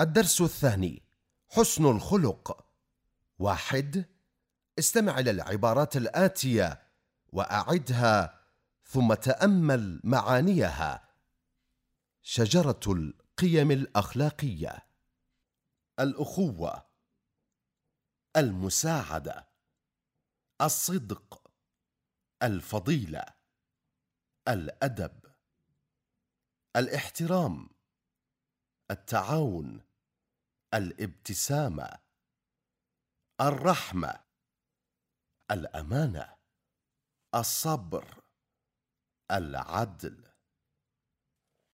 الدرس الثاني حسن الخلق. واحد استمع إلى العبارات الآتية وأعدها ثم تأمل معانيها. شجرة القيم الأخلاقية. الأخوة. المساعدة. الصدق. الفضيلة. الأدب. الاحترام. التعاون الابتسامة الرحمة الأمانة الصبر العدل.